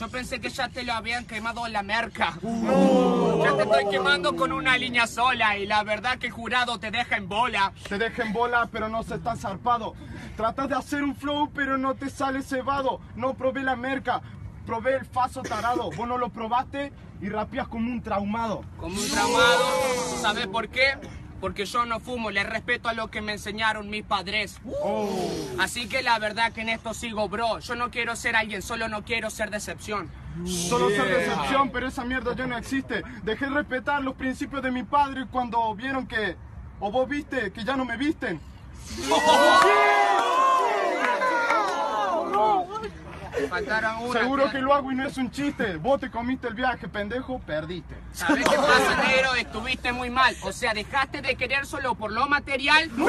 Yo pensé que ya te lo habían quemado la merca. Ya te estoy quemando con una línea sola y la verdad que el jurado te deja en bola. Te deja en bola, pero no se está zarpado. Tratas de hacer un flow, pero no te sale cebado. No probé la merca, probé el faso tarado. Vos no lo probaste y rapeas como un traumado. Como un traumado. ¿Sabes por qué? Porque yo no fumo, le respeto a lo que me enseñaron mis padres. Así que la verdad que en esto sigo, bro. Yo no quiero ser alguien, solo no quiero ser decepción. Solo ser decepción, pero esa mierda ya no existe. Dejé de respetar los principios de mi padre cuando vieron que. O vos viste que ya no me visten. Faltaron una. Seguro que lo hago y no es un chiste. Vos te comiste el viaje, pendejo, perdiste. ¿Sabes qué pasa, negro? Estuviste muy mal. O sea, dejaste de querer solo por lo material. ¡No!